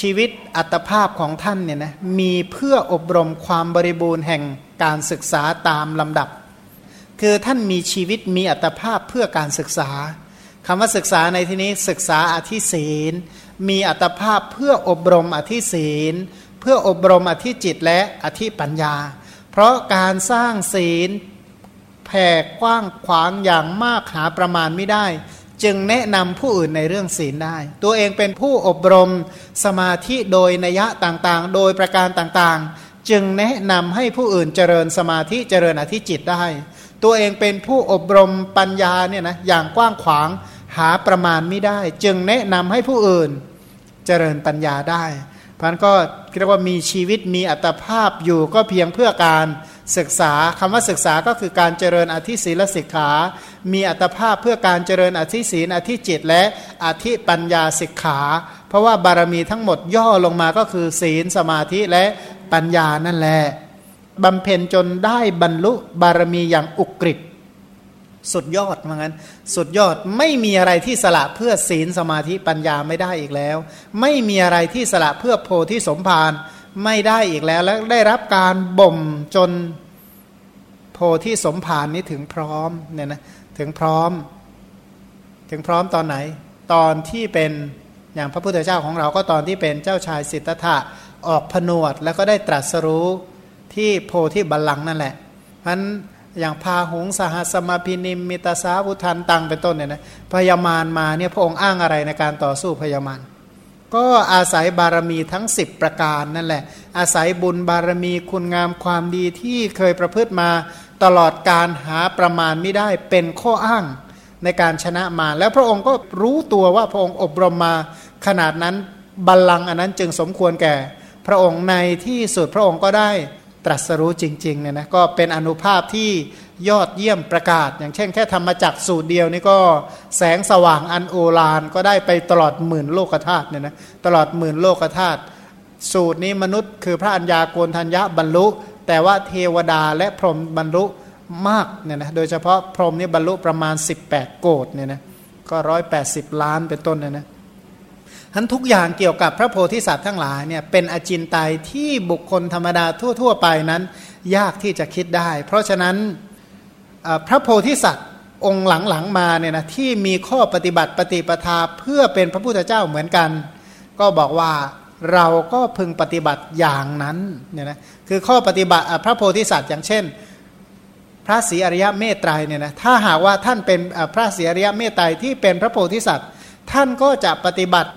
ชีวิตอัตภาพของท่านเนี่ยนะมีเพื่ออบรมความบริบูรณ์แห่งการศึกษาตามลำดับ คือท่านมีชีวิตมีอัตภาพเพื่อการศึกษาคำว่าศึกษาในที่นี้ศึกษาอธิศีล มีอัตภาพเพื่ออบรมอธิศีล เพื่ออบรมอธิจิตและอธิปัญญา เพราะการสร้างศีลแผ่กว้างขวางอย่างมากหาประมาณไม่ได้ จึงแนะนำผู้อื่นในเรื่องศีลได้ ตัวเองเป็นผู้อบรมสมาธิโดยนัยะต่างๆ โดยประการต่างๆ จึงแนะนำให้ผู้อื่นเจริญสมาธิเจริญอธิจิตได้ ตัวเองเป็นผู้อบรมปัญญาเนี่ยนะอย่างกว้างขวางหาประมาณไม่ได้ จึงแนะนำให้ผู้อื่นเจริญปัญญาได้พันก็เรียกว่ามีชีวิตมีอัตภาพอยู่ก็เพียงเพื่อการ ศึกษาคำว่าศึกษาก็คือการเจริญอธิศีลสิกขา มีอัตภาพเพื่อการเจริญอธิศีลอธิจิต และอธิปัญญาสิกขา เพราะว่าบารมีทั้งหมดย่อลงมาก็คือศีลสมาธิและปัญญานั่นแหละบำเพ็ญจนได้บรรลุบารมีอย่างอุกฤษสุดยอดเหมือนกันสุดยอดไม่มีอะไรที่สละเพื่อศีลสมาธิปัญญาไม่ได้อีกแล้ว ไม่มีอะไรที่สละเพื่อโพธิสมภาร ไม่ได้อีกแล้วและได้รับการบ่มจนโพธิสมภารนี้ถึงพร้อมเนี่ยนะถึงพร้อม ถึงพร้อมตอนไหน ตอนที่เป็นอย่างพระพุทธเจ้าของเราก็ตอนที่เป็นเจ้าชายสิทธัตถะออกผนวด แล้วก็ได้ตรัสรู้ที่โพธิบัลลังก์นั่นแหละเพราะอย่างพาหงสหสมาพินิมมิตาสาวุทันตังเป็นต้นเนี่ยนะพยามารมาเนี่ยพระองค์อ้างอะไรในการต่อสู้พยามาร ก็อาศัยบารมีทั้ง 10 ประการนั่นแหละ อาศัยบุญบารมีคุณงามความดีที่เคยประพฤติมาตลอดการหาประมาณไม่ได้เป็นข้ออ้างในการชนะมา แล้วพระองค์ก็รู้ตัวว่าพระองค์อบรมมาขนาดนั้นบัลลังก์อันนั้นจึงสมควรแก่ พระองค์ในที่สุดพระองค์ก็ได้ตรัสรู้จริงๆเนี่ยนะก็เป็นอนุภาพที่ ยอดเยี่ยมประกาศ อย่างเช่นแค่ทำมจากสูตรเดียวนี่ก็แสงสว่างอันโอฬารก็ได้ไปตลอดหมื่นโลกธาตุเนี่ยนะตลอดหมื่นโลกธาตุสูตรนี้มนุษย์คือพระัญญาโกนทัญญะบรรลุ แต่ว่าเทวดาและพรหมบรรลุมากเนี่ยนะโดยเฉพาะพรหมนี่บรรลุประมาณ 18 โกดเนี่ยนะก็ร้อยแปดสิบล้านเป็นต้นเนี่ยนะทั้นทุกอย่างเกี่ยวกับพระโพธิสัตว์ทั้งหลายเนี่ยเป็นอจินไตยที่บุคคลธรรมดาทั่ว ๆ ไปนั้น ยากที่จะคิดได้ เพราะฉะนั้น พระโพธิสัตว์องค์หลังๆมาเนี่ยนะที่มีข้อปฏิบัติปฏิปทาเพื่อเป็นพระพุทธเจ้าเหมือนกัน ก็บอกว่าเราก็พึงปฏิบัติอย่างนั้นเนี่ยนะคือข้อปฏิบัติพระโพธิสัตว์อย่างเช่น พระศรีอริยเมตไตรเนี่ยนะถ้าหากว่าท่านเป็นพระศรีอริยเมตไตรที่เป็นพระโพธิสัตว์ ท่านก็จะปฏิบัติ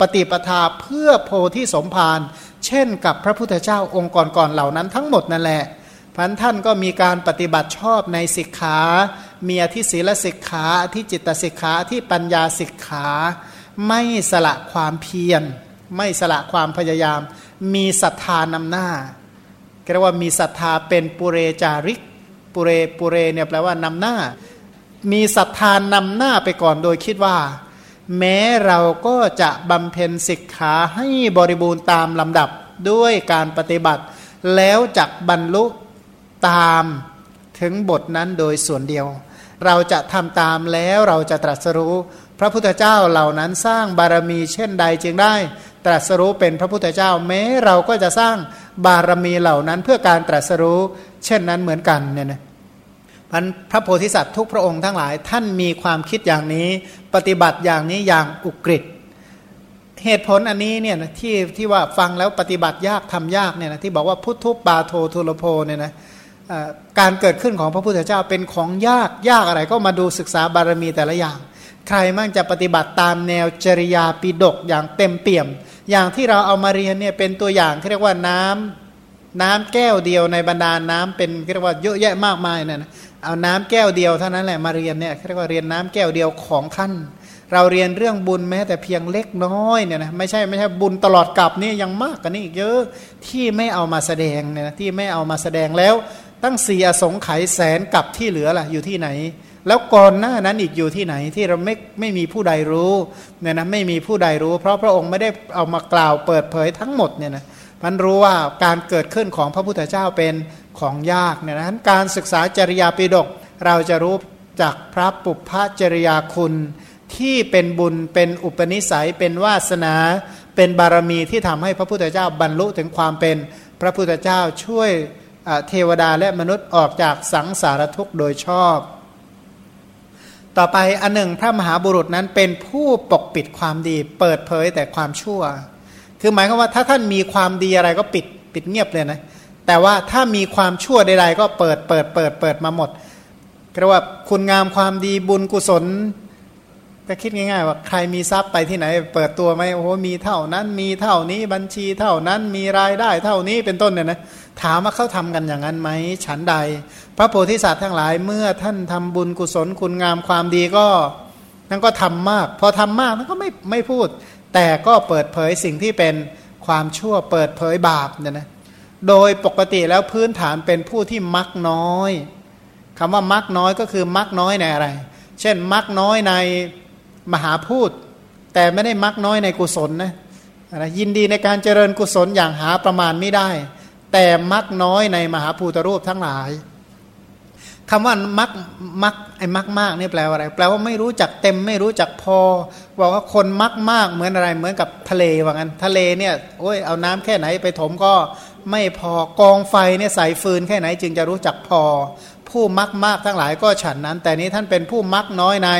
ปฏิปทาเพื่อโพธิสมภารเช่นกับพระพุทธเจ้าองค์ก่อนๆเหล่านั้นทั้งหมดนั่นแหละ พันท่านก็มีการปฏิบัติชอบในสิกขามีอธิศีลสิกขาอธิจิตสิกขาที่ปัญญาสิกขา ไม่สละความเพียร ไม่สละความพยายาม มีศรัทธานำหน้าเรียกว่ามีศรัทธาเป็นปุเรจาริก ปุเรปุเรเนี่ยแปลว่านำหน้า มีศรัทธานำหน้าไปก่อนโดยคิดว่า แม้เราก็จะบำเพ็ญสิกขาให้บริบูรณ์ตามลำดับด้วยการปฏิบัติ แล้วจักบรรลุ ตามถึงบทนั้นโดยส่วนเดียว เราจะทำตามแล้วเราจะตรัสรู้ พระพุทธเจ้าเหล่านั้นสร้างบารมีเช่นใดจึงได้ ตรัสรู้เป็นพระพุทธเจ้า แม้เราก็จะสร้างบารมีเหล่านั้นเพื่อการตรัสรู้ เช่นนั้นเหมือนกันเนี่ยนะพันพระโพธิสัตว์ทุกพระองค์ทั้งหลายท่านมีความคิดอย่างนี้ปฏิบัติอย่างนี้อย่างอุกฤษเหตุผลอันนี้เนี่ยนะที่ที่ว่าฟังแล้วปฏิบัติยากทำยากเนี่ยนะที่บอกว่าพุทธุปาโททุลโพเนี่ยนะ การเกิดขึ้นของพระพุทธเจ้าเป็นของยากยากอะไรก็มาดูศึกษาบารมีแต่ละอย่าง ใครมั่งจะปฏิบัติตามแนวจริยาปิดกอย่างเต็มเปี่ยม อย่างที่เราเอามาเรียนเนี่ยเป็นตัวอย่างที่เรียกว่าน้ำน้ำแก้วเดียวในบรรดาน้ำเป็นเรียกว่าเยอะแยะมากมายเนี่ยนะเอาน้ำแก้วเดียวเท่านั้นแหละมาเรียนเนี่ยเรียกว่าเรียนน้ำแก้วเดียวของท่าน เราเรียนเรื่องบุญแม้แต่เพียงเล็กน้อยเนี่ยนะไม่ใช่ไม่ใช่บุญตลอดกับนี่ยังมากกว่านี้อีกเยอะที่ไม่เอามาแสดงเนี่ยนะที่ไม่เอามาแสดงแล้ว ตั้งสี่อสงไขยแสนกับที่เหลือล่ะอยู่ที่ไหน แล้วก่อนหน้านั้นอีกอยู่ที่ไหนที่เราไม่ไม่มีผู้ใดรู้เนี่ยนะไม่มีผู้ใดรู้ เพราะพระองค์ไม่ได้เอามากล่าวเปิดเผยทั้งหมดเนี่ยนะมันรู้ว่าการเกิดขึ้นของพระพุทธเจ้าเป็นของยากเนี่ยนะการศึกษาจริยาปิฎกเราจะรู้จากพระปุพพจริยาคุณ ที่เป็นบุญเป็นอุปนิสัยเป็นวาสนา เป็นบารมีที่ทำให้พระพุทธเจ้าบรรลุถึงความเป็นพระพุทธเจ้าช่วย เทวดาและมนุษย์ออกจากสังสารทุกข์โดยชอบ ต่อไปอันหนึ่งพระมหาบุรุษนั้นเป็นผู้ปกปิดความดี เปิดเผยแต่ความชั่ว คือหมายความว่าถ้าท่านมีความดีอะไรก็ปิดปิดเงียบเลยนะ แต่ว่าถ้ามีความชั่วใดๆก็เปิดเปิดเปิดเปิดมาหมดเรียกว่าคุณงามความดีบุญกุศลก็คิดง่ายๆว่าใครมีทรัพย์ไปที่ไหน เปิดตัวไหมโอ้โหมีเท่านั้นมีเท่านี้บัญชีเท่านั้นมีรายได้เท่านี้เป็นต้นเนี่ยนะ ถามว่าเขาทำกันอย่างนั้นไหมฉันใด พระโพธิสัตว์ทั้งหลายเมื่อท่านทำบุญกุศลคุณงามความดีก็นั่นก็ทำมาก พอทำมากนั่นก็ไม่ไม่พูด แต่ก็เปิดเผยสิ่งที่เป็นความชั่วเปิดเผยบาปเนี่ยนะโดยปกติแล้วพื้นฐานเป็นผู้ที่มักน้อยคำว่ามักน้อยก็คือมักน้อยในอะไร เช่นมักน้อยในมหาพูดแต่ไม่ได้มักน้อยในกุศลนะยินดีในการเจริญกุศลอย่างหาประมาณไม่ได้ แต่มักน้อยในมหาภูตรูปทั้งหลายคำว่ามักมักไอ้มักมากนี่แปลว่าอะไร แปลว่าไม่รู้จักเต็มไม่รู้จักพอบอกว่าคนมักมากเหมือนอะไรเหมือนกับทะเลว่างั้นทะเลเนี่ยโอ้ยเอาน้ำแค่ไหนไปถมก็ไม่พอกองไฟเนี่ยใส่ฟืนแค่ไหนจึงจะรู้จักพอ ผู้มักมากทั้งหลายก็ฉันนั้น แต่นี้ท่านเป็นผู้มักน้อยใน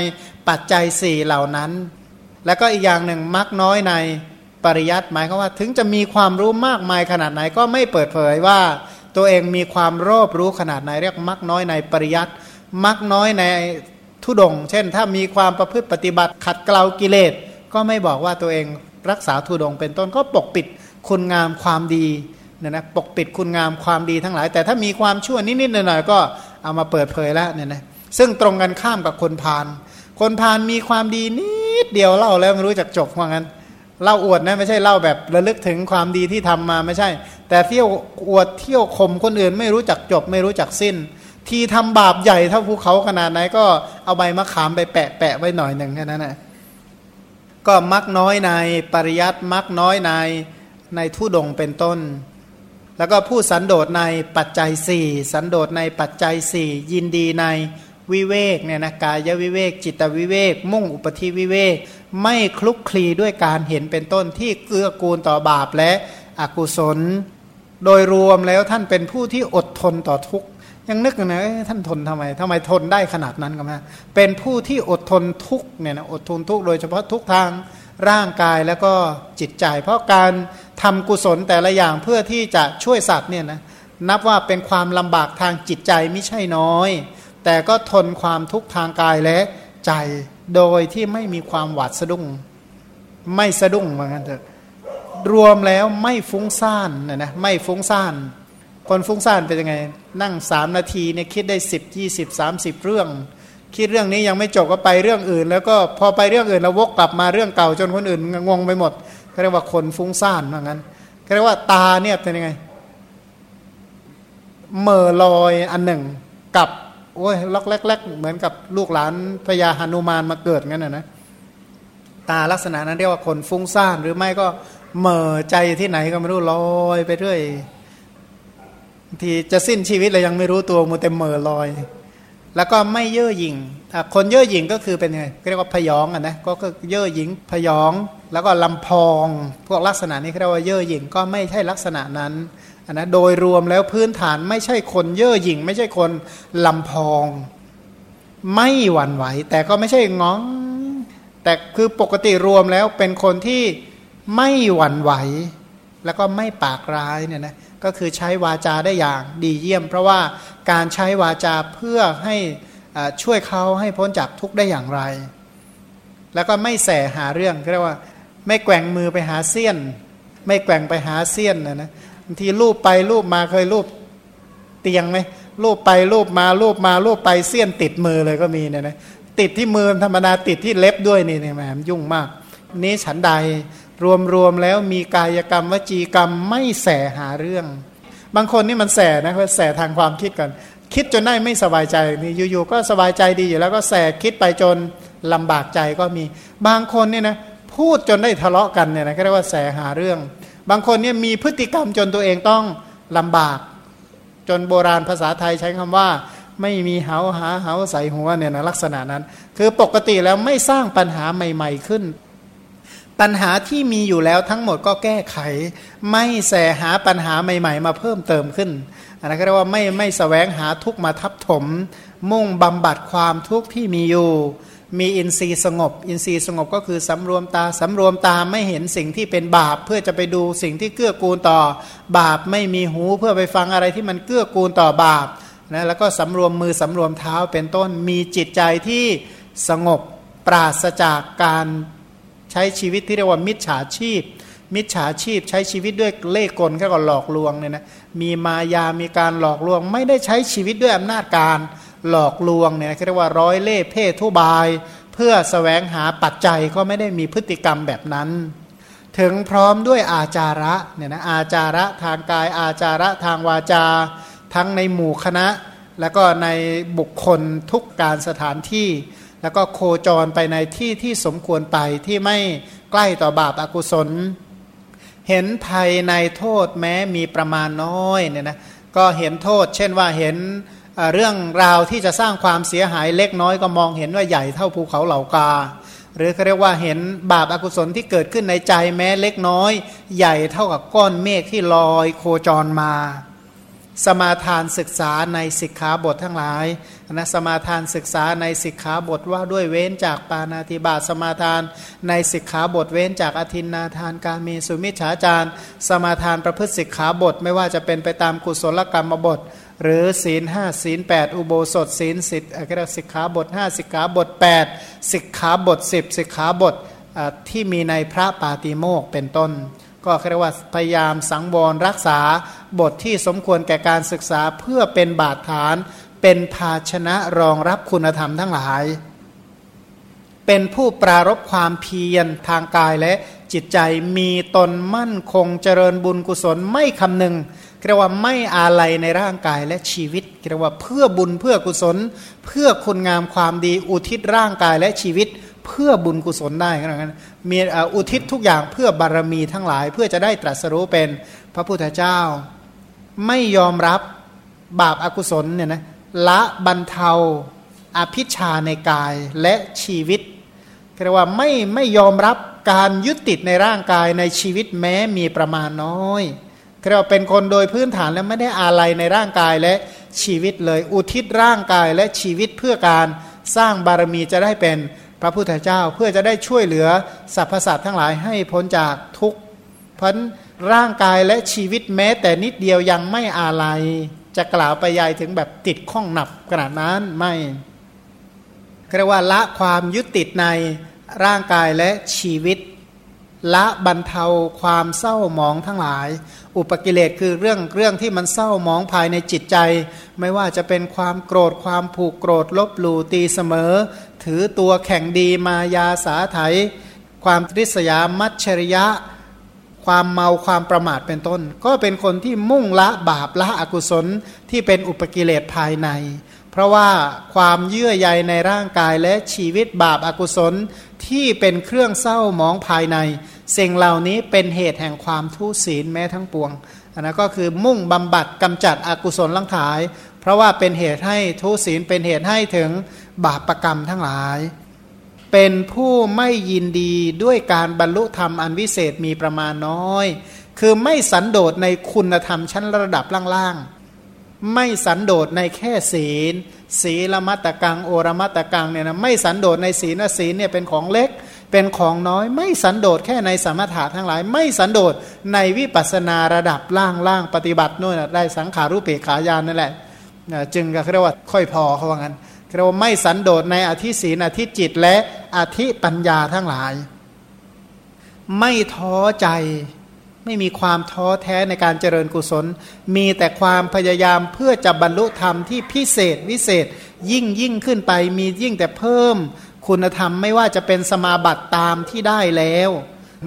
ปัจจัยสี่เหล่านั้น แล้วก็อีกอย่างหนึ่งมักน้อยใน ปริยัติหมายความว่าถึงจะมีความรู้มากมายขนาดไหนก็ไม่เปิดเผยว่า ตัวเองมีความรอบรู้ขนาดไหนเรียกมักน้อยในปริยัติมักน้อยในทุดง เช่น ถ้ามีความประพฤติปฏิบัติขัดเกลากิเลส ก็ไม่บอกว่าตัวเองรักษาทุดง เป็นต้นก็ปกปิดคุณงามความดีเนี่ยนะปกปิดคุณงามความดีทั้งหลาย แต่ถ้ามีความชั่วนิดๆหน่อยๆก็เอามาเปิดเผยแล้วเนี่ยนะซึ่งตรงกันข้ามกับคนพาลคนพาลมีความดีนิดเดียวเล่าแล้วไม่รู้จักจบว่างั้น เล่าอวดนะไม่ใช่เล่าแบบระลึกถึงความดีที่ทำมาไม่ใช่ แต่เที่ยวอวดเที่ยวข่มคนอื่น ไม่รู้จักจบ ไม่รู้จักสิ้น ที่ทำบาปใหญ่เท่าภูเขาขนาดไหนก็เอาใบมะขามไปแปะแปะไว้หน่อยหนึ่งแค่นั้นนะก็มักน้อยในปริยัติมักน้อยในในทุดงเป็นต้น แล้วก็ผู้สันโดษในปัจจัยสี่สันโดษในปัจจัยสี่ยินดีใน วิเวกเนี่ยนะกายวิเวก จิตวิเวก มุ่งอุปธิวิเวก ไม่คลุกคลีด้วยการเห็นเป็นต้นที่เกื้อกูลต่อบาปและอกุศล โดยรวมแล้วท่านเป็นผู้ที่อดทนต่อทุกข์ยังนึกนะท่านทนทำไมทำไมทนได้ขนาดนั้นกันมาเป็นผู้ที่อดทนทุกเนี่ยนะอดทนทุกโดยเฉพาะทุกทางร่างกายแล้วก็จิตใจ เพราะการทำกุศลแต่ละอย่างเพื่อที่จะช่วยสัตว์เนี่ยนะนับว่าเป็นความลำบากทางจิตใจไม่ใช่น้อย แต่ก็ทนความทุกข์ทางกายและใจโดยที่ไม่มีความหวาดสะดุ้ง ไม่สะดุ้งเหมือนกันเถอะรวมแล้วไม่ฟุ้งซ่านนะนะไม่ฟุ้งซ่านคนฟุ้งซ่านเป็นยังไง นั่งสามนาทีเนี่ยคิดได้สิบยี่สิบสามสิบเรื่อง คิดเรื่องนี้ยังไม่จบก็ไปเรื่องอื่น แล้วก็พอไปเรื่องอื่นแล้ววกกลับมาเรื่องเก่าจนคนอื่นงงไปหมดเขาเรียกว่าคนฟุ้งซ่านเหมือนกันเขาเรียกว่าตาเนี่ยเป็นยังไงเมื่อลอยอันหนึ่งกับ โอ้ยล็อกแรกๆเหมือนกับลูกหลานพญาหนุมานมาเกิดงั้นนะนะตาลักษณะนั้นเรียกว่าคนฟุ้งซ่านหรือไม่ก็เหม่อใจที่ไหนก็ไม่รู้ลอยไปเรื่อยทีจะสิ้นชีวิตเลยยังไม่รู้ตัวมูเต็มเหม่อลอย แล้วก็ไม่เย่อหยิ่งคนเย่อหยิ่งก็คือเป็นไงเรียกว่าพยองอะนะก็ก็เย่อหยิ่งพยอง แล้วก็ลำพอง พวกลักษณะนี้เรียกว่าเย่อหยิ่งก็ไม่ใช่ลักษณะนั้น นนะโดยรวมแล้วพื้นฐานไม่ใช่คนเย่อหยิ่ง ไม่ใช่คนลำพอง ไม่หวั่นไหว แต่ก็ไม่ใช่งอง แต่คือปกติรวมแล้วเป็นคนที่ไม่หวั่นไหว แล้วก็ไม่ปากร้ายเนี่ยนะก็คือใช้วาจาได้อย่างดีเยี่ยม เพราะว่าการใช้วาจาเพื่อให้ช่วยเขาให้พ้นจากทุกข์ได้อย่างไร แล้วก็ไม่แสหาเรื่องเรียกว่า ไม่แกว่งมือไปหาเสี้ยน ไม่แกว่งไปหาเสี้ยนนะนะ บางทีรูปไปรูปมาเคยรูปเตียงไหมรูปไปรูปมารูปมารูปไปเสี้ยนติดมือเลยก็มีเนี่ยนะติดที่มือธรรมดาติดที่เล็บด้วยนี่เนี่ยแหมยุ่งมาก นี้ฉันใดรวมรวมแล้วมีกายกรรมวจีกรรมไม่แสหาเรื่อง บางคนนี่มันแสนะเขาแสทางความคิดกันคิดจนได้ไม่สบายใจนี่อยู่ๆก็สบายใจดีอยู่แล้วก็แสคิดไปจนลำบากใจก็มี บางคนนี่นะพูดจนได้ทะเลาะกันเนี่ยนะก็เรียกว่าแสหาเรื่อง บางคนเนี่ยมีพฤติกรรมจนตัวเองต้องลำบาก จนโบราณภาษาไทยใช้คำว่า ไม่มีเหาหาเหาใส่หัวเนี่ยนะลักษณะนั้น คือปกติแล้วไม่สร้างปัญหาใหม่ ๆขึ้น ปัญหาที่มีอยู่แล้วทั้งหมดก็แก้ไข ไม่แสหาปัญหาใหม่ ๆ มาเพิ่มเติมขึ้นอันนั้นก็เรียกว่าไม่ไม่สแสวงหาทุกมาทับถม มุ่งบำบัดความทุกข์ที่มีอยู่ มีอินทรีย์สงบ อินทรีย์สงบก็คือสำรวมตาสำรวมตาไม่เห็นสิ่งที่เป็นบาป เพื่อจะไปดูสิ่งที่เกื้อกูลต่อ บาปไม่มีหูเพื่อไปฟังอะไรที่มันเกื้อกูลต่อบาปนะแล้วก็สำรวมมือสำรวมเท้าเป็นต้นมีจิตใจที่สงบปราศจากการใช้ชีวิตที่เรียกว่ามิจฉาชีพ มิจฉาชีพใช้ชีวิตด้วยเล่ห์กลแค่ก็หลอกลวงเนี่ยนะมีมายามีการหลอกลวง ไม่ได้ใช้ชีวิตด้วยอำนาจการ หลอกลวงเนี่ยเรียกว่าร้อยเล่ห์เพศทุบาย เพื่อสแสวงหาปัจจัยก็ไม่ได้มีพฤติกรรมแบบนั้น ถึงพร้อมด้วยอาจาระเนี่ยนะอาจาระทางกายอาจาระทางวาจา ทั้งในหมู่คณะ แล้วก็ในบุคคลทุกการสถานที่ แล้วก็โคจรไปในที่ที่สมควรไปที่ไม่ใกล้ต่อบาปอากุศล เห็นภัยในโทษแม้มีประมาณน้อยเนี่ยนะก็เห็นโทษ เช่นว่าเห็น เรื่องราวที่จะสร้างความเสียหายเล็กน้อยก็มองเห็นว่าใหญ่เท่าภูเขาเหล่ากา หรือเขาเรียกว่าเห็นบาปอากุศลที่เกิดขึ้นในใจแม้เล็กน้อย ใหญ่เท่ากับก้อนเมฆที่ลอยโคจรมา สมาทานศึกษาในสิกขาบททั้งหลายนะสมาทานศึกษาในสิกขาบทว่าด้วยเว้นจากปานาติบาสมาทานในสิกขาบทเว้นจากอธินนาทานการมีสุมิฉาจารสมาทานประพฤติสิกขาบทไม่ว่าจะเป็นไปตามกุศลกรรมบท หรือศีลห้าศีลแปดอุโบสถศีลสิทธิ์อะไรสิกขาบทห้าสิกขาบท8สิกขาบท10สิกขาบทที่มีในพระปาติโมกเป็นต้น ก็เรียกว่าพยายามสังวรรักษาบทที่สมควรแก่การศึกษาเพื่อเป็นบาดฐาน เป็นภาชนะรองรับคุณธรรมทั้งหลาย เป็นผู้ปรารบความเพียรทางกายและจิตใจมีตนมั่นคงเจริญบุญกุศลไม่คำนึง เรียกว่าไม่อาลัยในร่างกายและชีวิตเรียกว่าเพื่อบุญเพื่อกุศล เพื่อคุณงามความดีอุทิศร่างกายและชีวิต เพื่อบุญกุศลได้ขนาดนั้นมีอุทิศทุกอย่างเพื่อบารมีทั้งหลาย เพื่อจะได้ตรัสรู้เป็นพระพุทธเจ้า ไม่ยอมรับบาปอากุศลเนี่ยนะละบรรเทาอภิชาในกายและชีวิตเรียกว่าไม่ไม่ยอมรับการยึดติดในร่างกายในชีวิตแม้มีประมาณน้อย เรียกว่าเป็นคนโดยพื้นฐานแล้วไม่ได้อาลัยในร่างกายและชีวิตเลย อุทิศร่างกายและชีวิตเพื่อการสร้างบารมีจะได้เป็นพระพุทธเจ้าเพื่อจะได้ช่วยเหลือสรรพสัตว์ทั้งหลายให้พ้นจากทุกข์พันร่างกายและชีวิตแม้แต่นิดเดียวยังไม่อาลัย จะกล่าวไปยายถึงแบบติดข้องหนับขนาดนั้นไม่เรียกว่าละความยึดติดในร่างกายและชีวิต ละบรรเทาความเศร้าหมองทั้งหลาย อุปกิเลสคือเรื่องเรื่องที่มันเศร้าหมองภายในจิตใจ ไม่ว่าจะเป็นความโกรธความผูกโกรธลบหลู่ตีเสมอ ถือตัวแข่งดีมายาสาไถความริษยามัจฉริยะ ความเมาความประมาทเป็นต้น ก็เป็นคนที่มุ่งละบาปละอกุศลที่เป็นอุปกิเลสภายใน เพราะว่าความเยื่อใยในร่างกายและชีวิตบาปอากุศลที่เป็นเครื่องเศร้าหมองภายใน สิ่งเหล่านี้เป็นเหตุแห่งความทุศีลแม้ทั้งปวงอันนั้นก็คือมุ่งบำบัดกำจัดอกุศลลังถาย เพราะว่าเป็นเหตุให้ทุศีลเป็นเหตุให้ถึงบาปประกรรมทั้งหลาย เป็นผู้ไม่ยินดีด้วยการบรรลุธรรมอันวิเศษมีประมาณน้อย คือไม่สันโดษในคุณธรรมชั้นระดับล่างๆ ไม่สันโดษในแค่ศีล ศีลมัตตกังโอรมัตตกังเนี่ยนะไม่สันโดษในศีลศีลเนี่ยเป็นของเล็ก เป็นของน้อยไม่สันโดษแค่ในสมถะทั้งหลาย ไม่สันโดษในวิปัสนาระดับล่างๆปฏิบัตินู่นได้สังขารุปเปขายานนั่นแหละจึงก็เรียกว่าค่อยพอเขาว่างั้นเรียกว่าไม่สันโดษในอธิศีนอธิจิตและอธิปัญญาทั้งหลาย ไม่ท้อใจไม่มีความท้อแท้ในการเจริญกุศล มีแต่ความพยายามเพื่อจะบรรลุธรรมที่พิเศษวิเศษยิ่งยิ่งขึ้นไปมียิ่งแต่เพิ่ม คุณธรรมไม่ว่าจะเป็นสมาบัติตามที่ได้แล้ว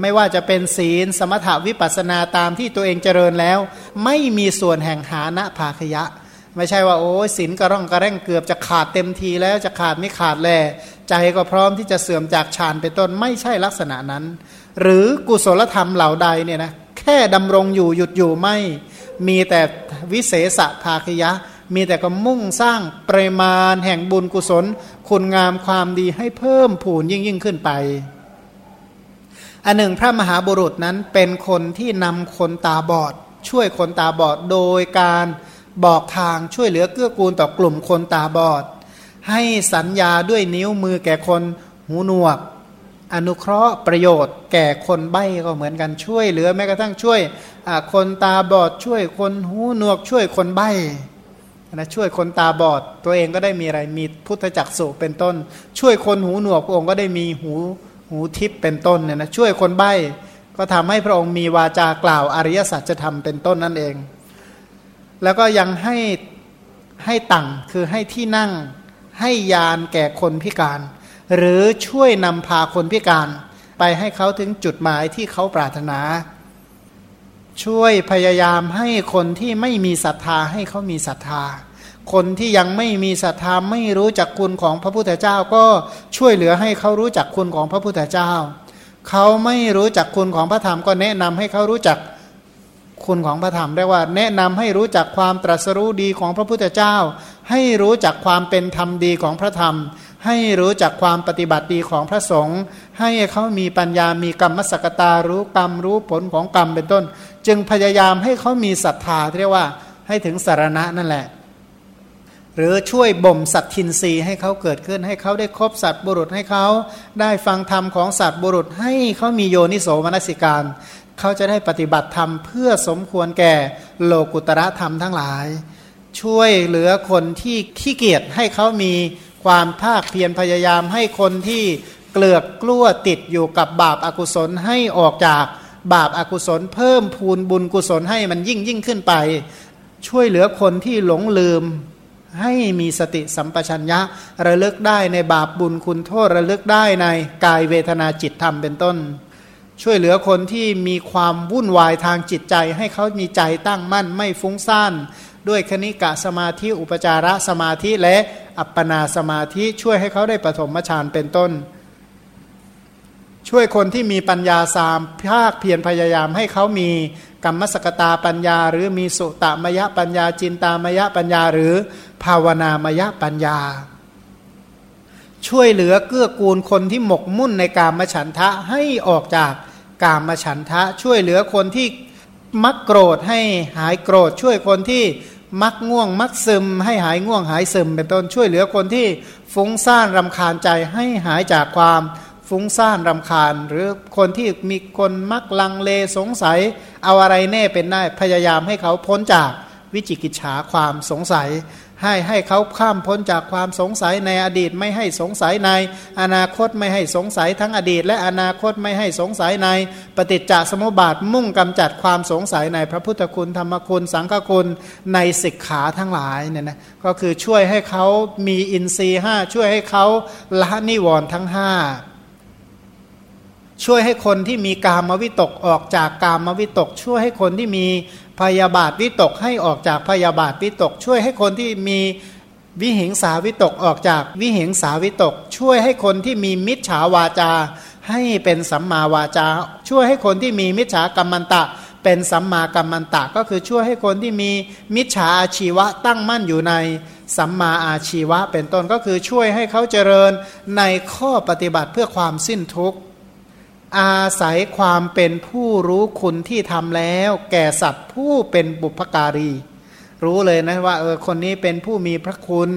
ไม่ว่าจะเป็นศีล สมถาวิปัสนาตามที่ตัวเองเจริญแล้ว ไม่มีส่วนแห่งหานะภาคยะ ไม่ใช่ว่าโอ้สินกระร่องกระแร่งเกือบจะขาดเต็มทีแล้วจะขาดไม่ขาดแล ใจก็พร้อมที่จะเสื่อมจากฌานเป็นต้นไม่ใช่ลักษณะนั้น หรือกุศลธรรมเหล่าใดเนี่ยนะแค่ดำรงอยู่หยุดอยู่ไม่มีแต่วิเศษภาคยะ มีแต่ก็มุ่งสร้างปริมาณแห่งบุญกุศล คุณงามความดีให้เพิ่มผูนยิ่งยิ่งขึ้นไปอันหนึ่งพระมหาบุรุษนั้นเป็นคนที่นำคนตาบอด ช่วยคนตาบอดโดยการบอกทางช่วยเหลือเกื้อกูลต่อกลุ่มคนตาบอด ให้สัญญาด้วยนิ้วมือแก่คนหูหนวก อนุเคราะห์ประโยชน์ แก่คนใบ้ก็เหมือนกันช่วยเหลือแม้กระทั่งช่วยคนตาบอดช่วยคนหูหนวกช่วยคนใบ้ นะช่วยคนตาบอดตัวเองก็ได้มีอะไรมีพุทธจักสุเป็นต้น ช่วยคนหูหนวกพระองค์ก็ได้มีหูหูทิพย์เป็นต้นเนี่ยนะช่วยคนใบ้ก็ทำให้พระองค์มีวาจากล่าวอริยสัจจะทำเป็นต้นนั่นเอง แล้วก็ยังให้ให้ตั้งคือให้ที่นั่งให้ยานแก่คนพิการ หรือช่วยนำพาคนพิการ ไปให้เขาถึงจุดหมายที่เขาปรารถนา ช่วยพยายามให้คนที่ไม่มีศรัทธาให้เขามีศรัทธา คนที่ยังไม่มีศรัทธาไม่รู้จักคุณของพระพุทธเจ้าก็ช่วยเหลือให้เขารู้จักคุณของพระพุทธเจ้า เขาไม่รู้จักคุณของพระธรรมก็แนะนำให้เขารู้จักคุณของพระธรรมได้ว่า แนะนำให้รู้จักความตรัสรู้ดีของพระพุทธเจ้า ให้รู้จักความเป็นธรรมดีของพระธรรม ให้รู้จักความปฏิบัติดีของพระสงฆ์ให้เขามีปัญญามีกรรมสกตารู้กรรมรู้ผลของกรรมเป็นต้น จึงพยายามให้เขามีศรัทธาเรียกว่าให้ถึงสารณะนั่นแหละ หรือช่วยบ่มสัตทินรีให้เขาเกิดขึ้น ให้เขาได้ครบสัตว์บุรุษให้เขาได้ฟังธรรมของสัตว์บุรุษ ให้เขามีโยนิโสมนสิการเขาจะได้ปฏิบัติธรรมเพื่อสมควรแก่โลกุตระธรรมทั้งหลาย ช่วยเหลือคนที่ขี้เกียจให้เขามีความภาคเพียรพยายามให้คนที่เกลือกกลั้วติดอยู่กับบาปอากุศลให้ออกจาก บาปอากุศล เพิ่มพูนบุญกุศลให้มันยิ่งยิ่งขึ้นไป ช่วยเหลือคนที่หลงลืม ให้มีสติสัมปชัญญะ ระลึกได้ในบาปบุญคุณโทษระลึกได้ในกายเวทนาจิตธรรมเป็นต้น ช่วยเหลือคนที่มีความวุ่นวายทางจิตใจ ให้เขามีใจตั้งมั่นไม่ฟุ้งซ่านด้วยคณิกะสมาธิอุปจาระสมาธิและอัปปนาสมาธิช่วยให้เขาได้ปฐมฌานเป็นต้น ช่วยคนที่มีปัญญาสามภาคเพียรพยายามให้เขามีกรรมสกตาปัญญา หรือมีสุตมยปัญญาจินตามยปัญญา หรือภาวนามยปัญญา ช่วยเหลือเกื้อกูลคนที่หมกมุ่นในการมฉันทะให้ออกจากกามฉันทะ ช่วยเหลือคนที่มักโกรธให้หายโกรธ ช่วยคนที่มักง่วงมักซึม ให้หายง่วงหายซึม เป็นต้นช่วยเหลือคนที่ฟุ้งซ่านรำคาญใจให้หายจากความ ฟุ้งซ่านรำคาญ หรือคนที่มีคนมักลังเลสงสัย เอาอะไรแน่เป็นได้พยายามให้เขาพ้นจากวิจิกิจฉาความสงสัย ให้ให้เขาข้ามพ้นจากความสงสัยในอดีตไม่ให้สงสัยใน อนาคตไม่ให้สงสัยทั้งอดีต และอนาคตไม่ให้สงสัยใน ปฏิจจสมุปบาทมุ่งกำจัดความสงสัยในพระพุทธคุณธรรมคุณสังฆคุณในสิกขาทั้งหลายเนี่ยนะก็คือช่วยให้เขามีอินทรีย์ห้าช่วยให้เขาละนิวรณ์ทั้งห้า ช่วยให้คนที่มีกามวิตกออกจากกามวิตก ช่วยให้คนที่มีพยาบาทวิตกให้ออกจากพยาบาทวิตก ช่วยให้คนที่มีวิหิงสาวิตกออกจากวิหิงสาวิตก ช่วยให้คนที่มีมิจฉาวาจา ให้เป็นสัมมาวาจา ช่วยให้คนที่มีมิจฉากรรมันตะ เป็นสัมมากัมมันตะ ก็คือช่วยให้คนที่มีมิจฉาอาชีวะตั้งมั่นอยู่ในสัมมาอาชีวะเป็นต้นก็คือช่วยให้เขาเจริญในข้อปฏิบัติเพื่อความสิ้นทุกข์ อาศัยความเป็นผู้รู้คุณที่ทำแล้ว แก่สัตว์ผู้เป็นบุพการี รู้เลยนะว่าเออคนนี้เป็นผู้มีพระคุณ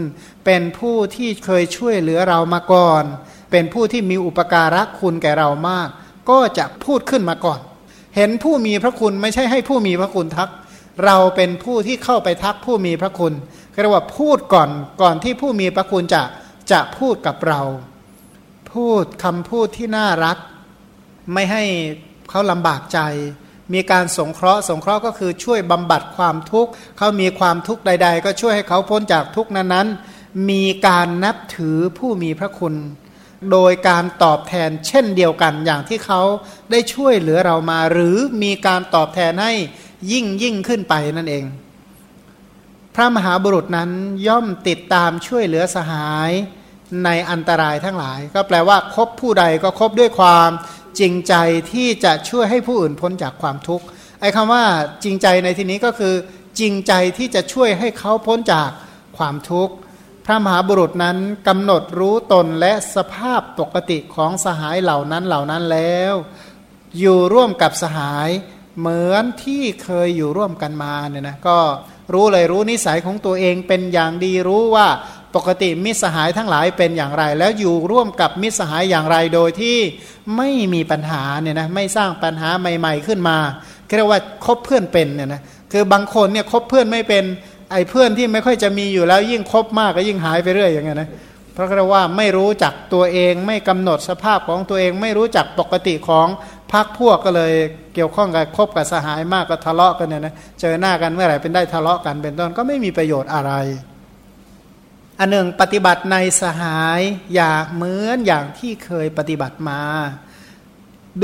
เป็นผู้ที่เคยช่วยเหลือเรามาก่อน เป็นผู้ที่มีอุปการะคุณแก่เรามาก ก็จะพูดขึ้นมาก่อน เห็นผู้มีพระคุณไม่ใช่ให้ผู้มีพระคุณทัก เราเป็นผู้ที่เข้าไปทักผู้มีพระคุณเรียกว่าพูดก่อนก่อนที่ผู้มีพระคุณจะจะพูดกับเรา พูดคำพูดที่น่ารัก ไม่ให้เขาลำบากใจ มีการสงเคราะห์สงเคราะห์ก็คือช่วยบำบัดความทุกข์เขามีความทุกข์ใด ๆ ก็ช่วยให้เขาพ้นจากทุกข์นั้นๆ มีการนับถือผู้มีพระคุณ โดยการตอบแทนเช่นเดียวกันอย่างที่เขาได้ช่วยเหลือเรามา หรือมีการตอบแทนให้ยิ่งยิ่งขึ้นไปนั่นเอง พระมหาบุรุษนั้นย่อมติดตามช่วยเหลือสหายในอันตรายทั้งหลาย ก็แปลว่าคบผู้ใดก็คบด้วยความ จริงใจที่จะช่วยให้ผู้อื่นพ้นจากความทุกข์ไอ้คำว่าจริงใจในที่นี้ก็คือจริงใจที่จะช่วยให้เขาพ้นจากความทุกข์พระมหาบุรุษนั้นกำหนดรู้ตนและสภาพปกติของสหายเหล่านั้นเหล่านั้นแล้ว อยู่ร่วมกับสหายเหมือนที่เคยอยู่ร่วมกันมาเนี่ยนะก็รู้เลยรู้นิสัยของตัวเองเป็นอย่างดีรู้ว่า ปกติมิสหายทั้งหลายเป็นอย่างไร แล้วอยู่ร่วมกับมิสหายอย่างไรโดยที่ไม่มีปัญหาเนี่ยนะไม่สร้างปัญหาใหม่ ๆขึ้นมาเรียกว่าคบเพื่อนเป็นเนี่ยนะคือบางคนเนี่ยคบเพื่อนไม่เป็นไอ้เพื่อนที่ไม่ค่อยจะมีอยู่แล้วยิ่งคบมากก็ยิ่งหายไปเรื่อยอย่างเงี้ยนะเพราะเราว่าไม่รู้จักตัวเองไม่กำหนดสภาพของตัวเองไม่รู้จักปกติของพักพวกก็เลยเกี่ยวข้องกับคบกับสหายมากก็ทะเลาะกันเนี่ยนะเจอหน้ากันเมื่อไหร่เป็นได้ทะเลาะกันเป็นต้นก็ไม่มีประโยชน์อะไร อันหนึ่งปฏิบัติในสหายอยากเหมือนอย่างที่เคยปฏิบัติมา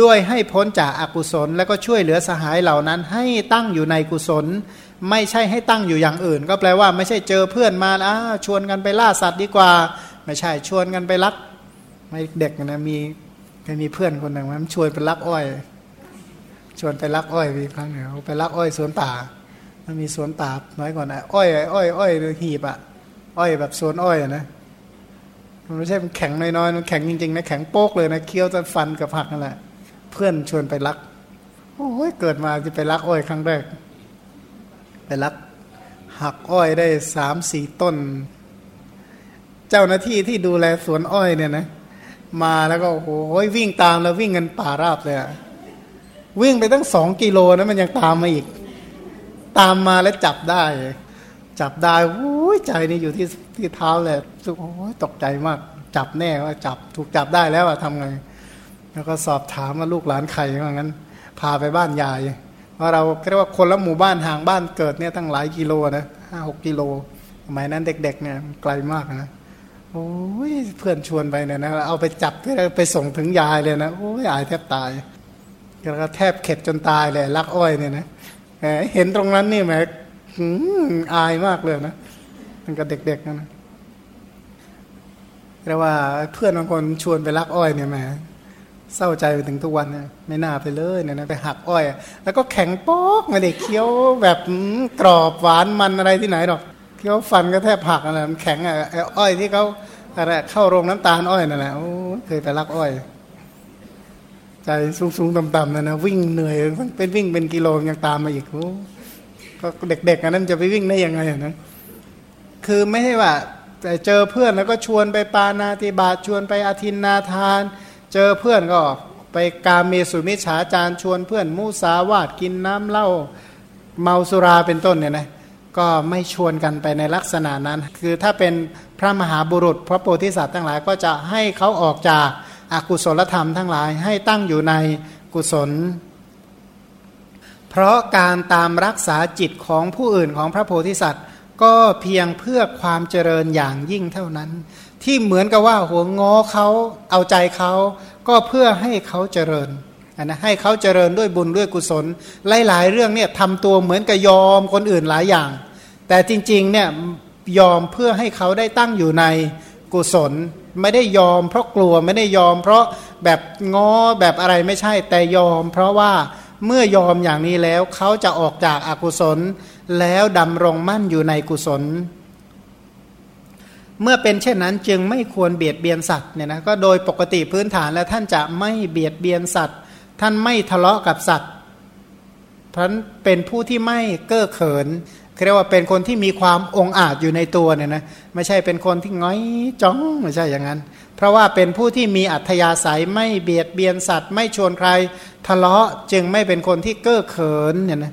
ด้วยให้พ้นจากอากุศล แล้วก็ช่วยเหลือสหายเหล่านั้นให้ตั้งอยู่ในกุศล ไม่ใช่ให้ตั้งอยู่อย่างอื่น ก็แปลว่าไม่ใช่เจอเพื่อนมาอ่าชวนกันไปล่าสัตว์ดีกว่า ไม่ใช่ชวนกันไปลักไม่เด็กนะมีคยมีเพื่อนคนหนึ่งมันชวนไปลักอ้อย ชวนไปลักอ้อยมีครั้งหนึ่งไปลักอ้อยสวนป่ามันมีสวนป่าน้อยกว่านะอ้อยอ้อยอ้อยหีบอะ อ้อยแบบสวนอ้อยนะมันไม่ใช่มันแข็งน้อยๆมันแข็งจริงๆนะแข็งโป๊กเลยนะเคี้ยวจะฟันกับผักนั่นแหละ เพื่อนชวนไปลัก โอ้ยเกิดมาจะไปลักอ้อยครั้งแรก ไปลัก หักอ้อยได้สามสี่ต้น เจ้าหน้าที่ที่ดูแลสวนอ้อยเนี่ยนะ มาแล้วก็โอ้โหวิ่งตามแล้ววิ่งกันป่าราบเลยอะวิ่งไปตั้งสองกิโลนะมันยังตามมาอีก ตามมาแล้วจับได้ จับได้โอ้ยใจนี่อยู่ที่ที่เท้าเลยสุโอ้ยตกใจมาก จับแน่ว่าจับถูกจับได้แล้วอะทำไง แล้วก็สอบถามว่าลูกหลานใครว่างั้น พาไปบ้านยายว่าเราเรียกว่าคนละหมู่บ้านห่างบ้านเกิดเนี่ยตั้งหลายกิโลนะห้าหกกิโลสมัยนั้นเด็กๆเนี่ยไกลมากนะโอ้ยเพื่อนชวนไปเนี่ยนะเอาไปจับเพื่อไปส่งถึงยายเลยนะโอ้ยอายแทบตายแล้วก็แทบเข็ดจนตายเลยลักอ้อยเนี่ยนะเห็นตรงนั้นนี่แหม อายมากเลยนะตั้งแต่เด็กๆนะเรียกว่าเพื่อนบางคนชวนไปลักอ้อยเนี่ยแหมเศร้าใจไปถึงทุกวันเนี่ยไม่น่าไปเลยเนี่ยนะไปหักอ้อย แล้วก็แข็งป๊อกไม่ได้เคี้ยวแบบกรอบหวานมันอะไรที่ไหนหรอกเคี้ยวฟันก็แทบผักอะไรมันแข็งอะอ้อยที่เขาอะไรเข้าโรงน้ำตาลอ้อยนั่นแหละโอ้เคยไปลักอ้อย ใจสูงๆต่ำๆนะนะวิ่งเหนื่อยเป็นวิ่งเป็นกิโลยังตามมาอีกโอ้ ก็เด็กๆอันนั้นจะไปวิ่งได้ยังไงนะคือไม่ใช่ว่าแต่เจอเพื่อนแล้วก็ชวนไปปานาติบาชวนไปอาทินนาทาน เจอเพื่อนก็ไปกาเมสุมิฉาจารชวนเพื่อนมูสาวาดกินน้ำเหล้าเมาสุราเป็นต้นเนี่ยนะก็ไม่ชวนกันไปในลักษณะนั้น คือถ้าเป็นพระมหาบุรุษ พระโพธิสัตว์ทั้งหลายก็จะให้เขาออกจากอากุศลธรรมทั้งหลายให้ตั้งอยู่ในกุศล เพราะการตามรักษาจิตของผู้อื่นของพระโพธิสัตว์ ก็เพียงเพื่อความเจริญอย่างยิ่งเท่านั้น ที่เหมือนกับว่าหัวง้อเขาเอาใจเขาก็เพื่อให้เขาเจริญนะให้เขาเจริญด้วยบุญด้วยกุศล หลาย ๆ เรื่องเนี่ยทำตัวเหมือนกับยอมคนอื่นหลายอย่าง แต่จริงๆเนี่ยยอมเพื่อให้เขาได้ตั้งอยู่ในกุศลไม่ได้ยอมเพราะกลัวไม่ได้ยอม เพราะแบบง้อแบบอะไรไม่ใช่แต่ยอม เพราะว่า เมื่อยอมอย่างนี้แล้วเขาจะออกจากอากุศล แล้วดำรงมั่นอยู่ในกุศล เมื่อเป็นเช่นนั้นจึงไม่ควรเบียดเบียนสัตว์เนี่ยนะก็โดยปกติพื้นฐานแล้วท่านจะไม่เบียดเบียนสัตว์ ท่านไม่ทะเลาะกับสัตว์เพราะเป็นผู้ที่ไม่เก้อเขินเรียกว่าเป็นคนที่มีความองอาจอยู่ในตัวเนี่ยนะไม่ใช่เป็นคนที่ง้อยจ้องไม่ใช่อย่างนั้น เพราะว่าเป็นผู้ที่มีอัธยาศัยไม่เบียดเบียนสัตว์ ไม่ชวนใคร ทะเลาะจึงไม่เป็นคนที่เก้อเขินเนี่ยนะ